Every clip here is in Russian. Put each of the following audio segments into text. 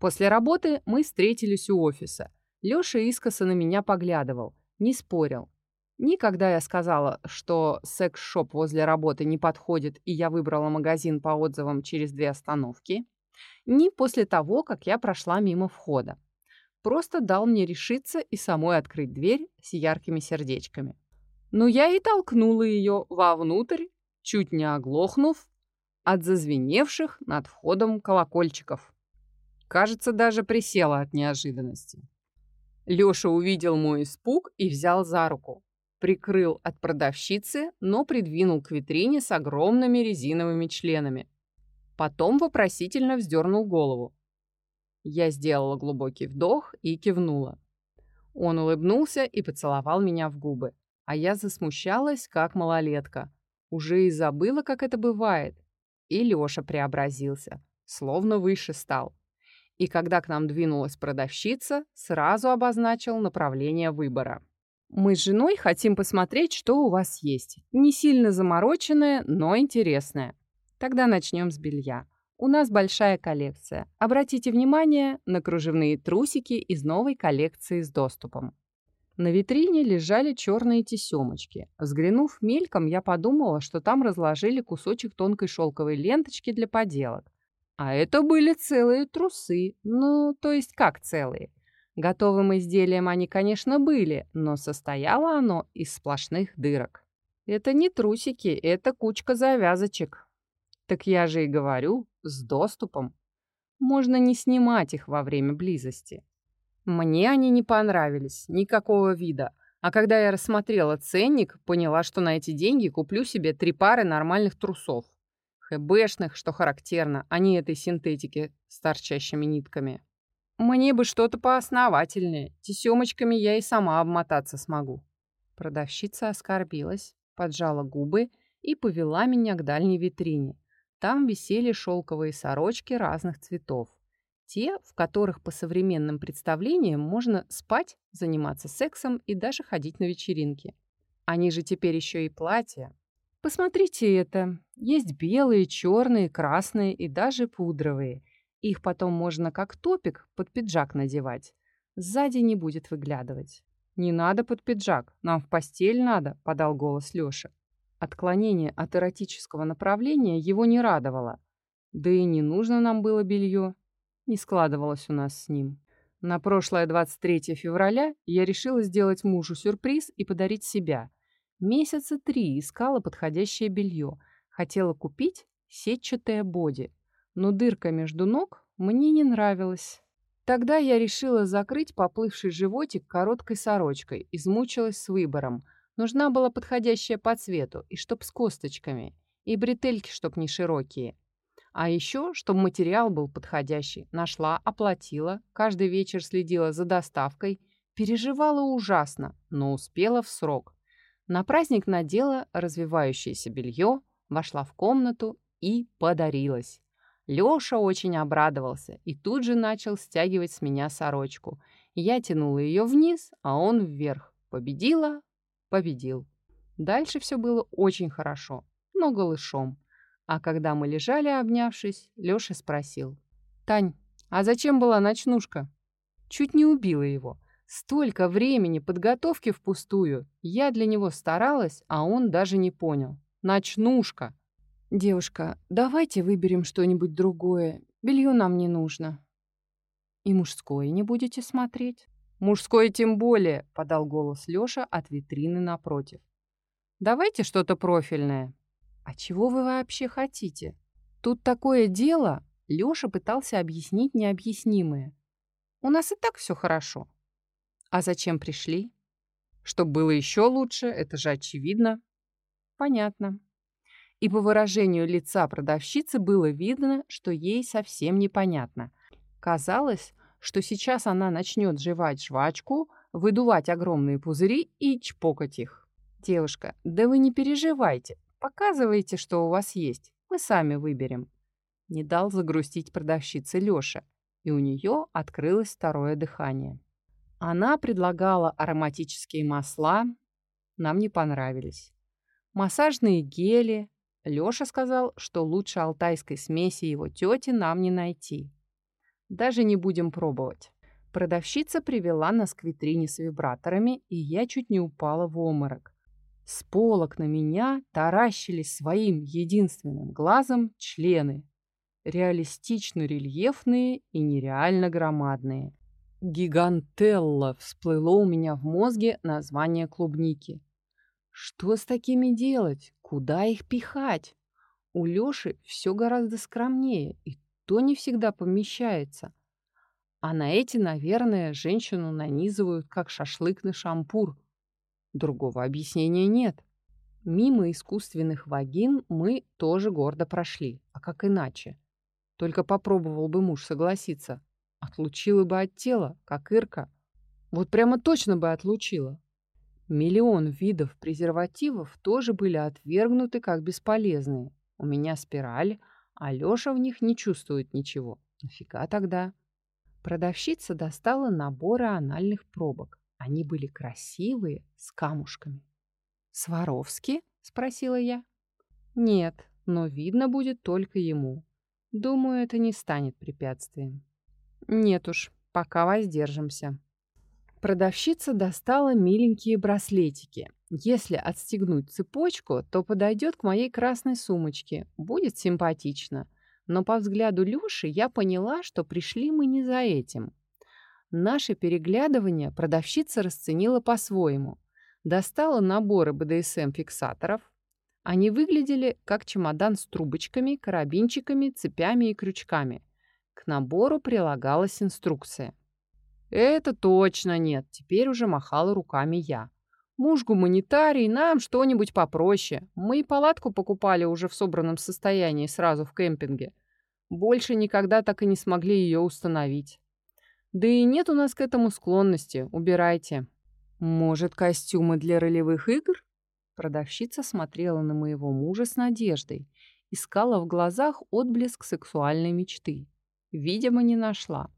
После работы мы встретились у офиса. Лёша искоса на меня поглядывал, не спорил. Никогда я сказала, что секс-шоп возле работы не подходит, и я выбрала магазин по отзывам через две остановки, ни после того, как я прошла мимо входа. Просто дал мне решиться и самой открыть дверь с яркими сердечками. Но я и толкнула ее вовнутрь, чуть не оглохнув от зазвеневших над входом колокольчиков. Кажется, даже присела от неожиданности. Лёша увидел мой испуг и взял за руку. Прикрыл от продавщицы, но придвинул к витрине с огромными резиновыми членами. Потом вопросительно вздернул голову. Я сделала глубокий вдох и кивнула. Он улыбнулся и поцеловал меня в губы, а я засмущалась, как малолетка. Уже и забыла, как это бывает. И Лёша преобразился, словно выше стал. И когда к нам двинулась продавщица, сразу обозначил направление выбора. Мы с женой хотим посмотреть, что у вас есть. Не сильно замороченное, но интересное. Тогда начнем с белья. У нас большая коллекция. Обратите внимание на кружевные трусики из новой коллекции с доступом. На витрине лежали черные тесемочки. Взглянув мельком, я подумала, что там разложили кусочек тонкой шелковой ленточки для поделок. А это были целые трусы. Ну, то есть как целые? Готовым изделием они, конечно, были, но состояло оно из сплошных дырок. Это не трусики, это кучка завязочек. Так я же и говорю, с доступом. Можно не снимать их во время близости. Мне они не понравились, никакого вида. А когда я рассмотрела ценник, поняла, что на эти деньги куплю себе три пары нормальных трусов. ХБшных, что характерно, а не этой синтетики с торчащими нитками. Мне бы что-то поосновательнее. Тесемочками я и сама обмотаться смогу. Продавщица оскорбилась, поджала губы и повела меня к дальней витрине. Там висели шелковые сорочки разных цветов. Те, в которых по современным представлениям можно спать, заниматься сексом и даже ходить на вечеринки. Они же теперь еще и платья. Посмотрите это. Есть белые, черные, красные и даже пудровые. Их потом можно как топик под пиджак надевать. Сзади не будет выглядывать. «Не надо под пиджак, нам в постель надо», — подал голос Лёша. Отклонение от эротического направления его не радовало. Да и не нужно нам было белье. Не складывалось у нас с ним. На прошлое 23 февраля я решила сделать мужу сюрприз и подарить себя. Месяца три искала подходящее белье. Хотела купить сетчатое боди. Но дырка между ног мне не нравилась. Тогда я решила закрыть поплывший животик короткой сорочкой, измучилась с выбором – Нужна была подходящая по цвету, и чтоб с косточками, и бретельки, чтоб не широкие. А еще, чтобы материал был подходящий. Нашла, оплатила, каждый вечер следила за доставкой, переживала ужасно, но успела в срок. На праздник надела развивающееся белье, вошла в комнату и подарилась. Лёша очень обрадовался и тут же начал стягивать с меня сорочку. Я тянула ее вниз, а он вверх. Победила, победил. Дальше все было очень хорошо, но голышом. А когда мы лежали, обнявшись, Лёша спросил. «Тань, а зачем была ночнушка?» Чуть не убила его. Столько времени подготовки впустую. Я для него старалась, а он даже не понял. Ночнушка. «Девушка, давайте выберем что-нибудь другое. Белье нам не нужно». «И мужское не будете смотреть?» «Мужское тем более», — подал голос Лёша от витрины напротив. «Давайте что-то профильное». «А чего вы вообще хотите? Тут такое дело...» Лёша пытался объяснить необъяснимое. «У нас и так все хорошо». «А зачем пришли?» «Чтоб было еще лучше, это же очевидно». «Понятно». И по выражению лица продавщицы было видно, что ей совсем непонятно. Казалось, что сейчас она начнет жевать жвачку, выдувать огромные пузыри и чпокать их. «Девушка, да вы не переживайте. Показывайте, что у вас есть. Мы сами выберем». Не дал загрустить продавщице Лёша, и у нее открылось второе дыхание. Она предлагала ароматические масла, нам не понравились. Массажные гели. Лёша сказал, что лучше алтайской смеси его тети нам не найти. Даже не будем пробовать. Продавщица привела нас к витрине с вибраторами, и я чуть не упала в оморок. С полок на меня таращились своим единственным глазом члены. Реалистично рельефные и нереально громадные. Гигантелла всплыло у меня в мозге название клубники. Что с такими делать? Куда их пихать? У Лёши все гораздо скромнее, и то не всегда помещается. А на эти, наверное, женщину нанизывают, как шашлык на шампур – Другого объяснения нет. Мимо искусственных вагин мы тоже гордо прошли. А как иначе? Только попробовал бы муж согласиться. Отлучила бы от тела, как Ирка. Вот прямо точно бы отлучила. Миллион видов презервативов тоже были отвергнуты как бесполезные. У меня спираль, а Лёша в них не чувствует ничего. Нафига тогда? Продавщица достала наборы анальных пробок. Они были красивые, с камушками. «Сваровски?» — спросила я. «Нет, но видно будет только ему. Думаю, это не станет препятствием». «Нет уж, пока воздержимся». Продавщица достала миленькие браслетики. Если отстегнуть цепочку, то подойдет к моей красной сумочке. Будет симпатично. Но по взгляду Люши я поняла, что пришли мы не за этим. Наше переглядывание продавщица расценила по-своему. Достала наборы БДСМ-фиксаторов. Они выглядели как чемодан с трубочками, карабинчиками, цепями и крючками. К набору прилагалась инструкция. «Это точно нет», — теперь уже махала руками я. «Муж гуманитарий, нам что-нибудь попроще. Мы и палатку покупали уже в собранном состоянии сразу в кемпинге. Больше никогда так и не смогли ее установить. Да и нет у нас к этому склонности, убирайте. Может, костюмы для ролевых игр? Продавщица смотрела на моего мужа с надеждой, искала в глазах отблеск сексуальной мечты. Видимо, не нашла.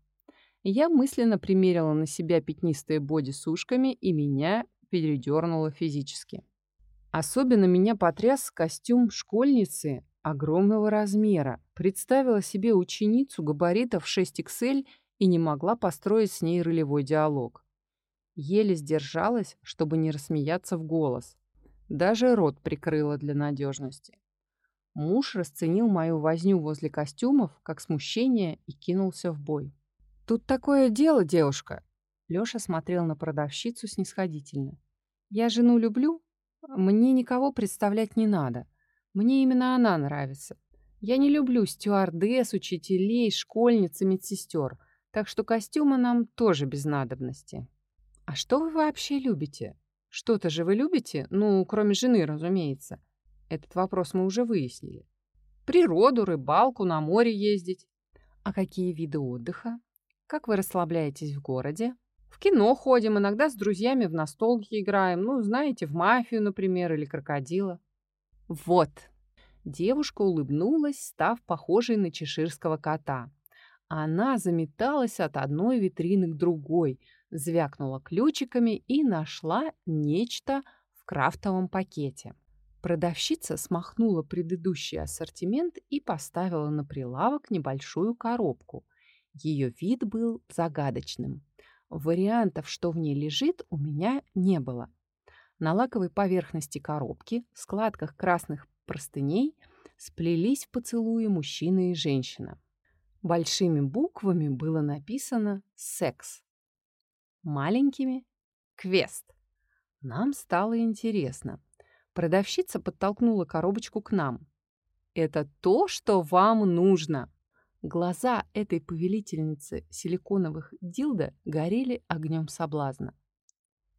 Я мысленно примерила на себя пятнистые боди с ушками, и меня передернуло физически. Особенно меня потряс костюм школьницы огромного размера. Представила себе ученицу габаритов 6XL и не могла построить с ней ролевой диалог. Еле сдержалась, чтобы не рассмеяться в голос. Даже рот прикрыла для надежности. Муж расценил мою возню возле костюмов как смущение и кинулся в бой. «Тут такое дело, девушка!» Лёша смотрел на продавщицу снисходительно. «Я жену люблю. Мне никого представлять не надо. Мне именно она нравится. Я не люблю стюардесс, учителей, школьниц и медсестер. Так что костюмы нам тоже без надобности. А что вы вообще любите? Что-то же вы любите? Ну, кроме жены, разумеется. Этот вопрос мы уже выяснили. Природу, рыбалку, на море ездить. А какие виды отдыха? Как вы расслабляетесь в городе? В кино ходим, иногда с друзьями в настолки играем. Ну, знаете, в мафию, например, или крокодила. Вот. Девушка улыбнулась, став похожей на чеширского кота. Она заметалась от одной витрины к другой, звякнула ключиками и нашла нечто в крафтовом пакете. Продавщица смахнула предыдущий ассортимент и поставила на прилавок небольшую коробку. Ее вид был загадочным. Вариантов, что в ней лежит, у меня не было. На лаковой поверхности коробки, в складках красных простыней, сплелись в поцелуе мужчина и женщина. Большими буквами было написано «секс». Маленькими — «квест». Нам стало интересно. Продавщица подтолкнула коробочку к нам. «Это то, что вам нужно!» Глаза этой повелительницы силиконовых дилда горели огнем соблазна.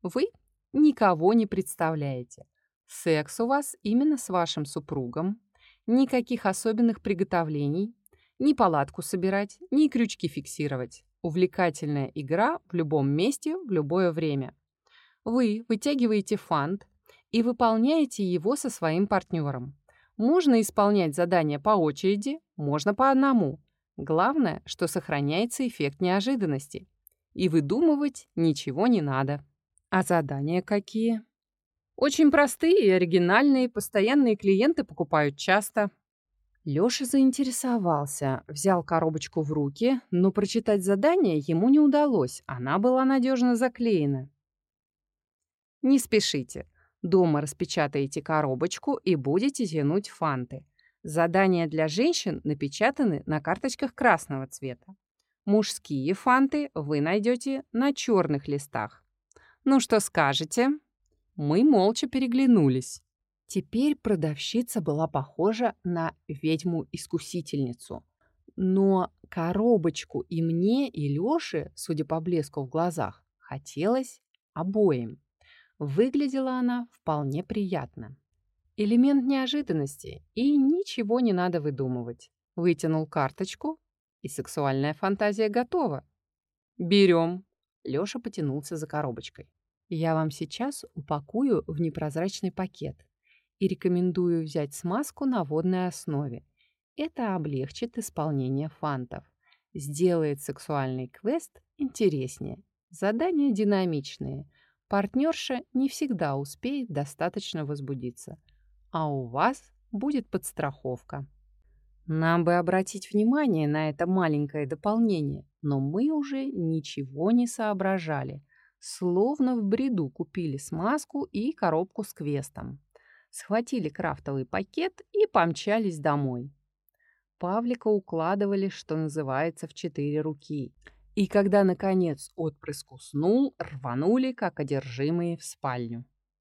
«Вы никого не представляете. Секс у вас именно с вашим супругом. Никаких особенных приготовлений, ни палатку собирать, ни крючки фиксировать. Увлекательная игра в любом месте, в любое время. Вы вытягиваете фант и выполняете его со своим партнером. Можно исполнять задания по очереди, можно по одному. Главное, что сохраняется эффект неожиданности. И выдумывать ничего не надо. А задания какие? Очень простые и оригинальные, постоянные клиенты покупают часто. Лёша заинтересовался, взял коробочку в руки, но прочитать задание ему не удалось, она была надежно заклеена. Не спешите. Дома распечатаете коробочку и будете тянуть фанты. Задания для женщин напечатаны на карточках красного цвета. Мужские фанты вы найдете на черных листах. Ну что скажете? Мы молча переглянулись. Теперь продавщица была похожа на ведьму-искусительницу. Но коробочку и мне, и Лёше, судя по блеску в глазах, хотелось обоим. Выглядела она вполне приятно. Элемент неожиданности, и ничего не надо выдумывать. Вытянул карточку, и сексуальная фантазия готова. «Берем!» Лёша потянулся за коробочкой. «Я вам сейчас упакую в непрозрачный пакет и рекомендую взять смазку на водной основе. Это облегчит исполнение фантов, сделает сексуальный квест интереснее. Задания динамичные. Партнерша не всегда успеет достаточно возбудиться. А у вас будет подстраховка. Нам бы обратить внимание на это маленькое дополнение, но мы уже ничего не соображали. Словно в бреду купили смазку и коробку с квестом схватили крафтовый пакет и помчались домой. Павлика укладывали, что называется, в четыре руки. И когда, наконец, отпрыск уснул, рванули, как одержимые, в спальню.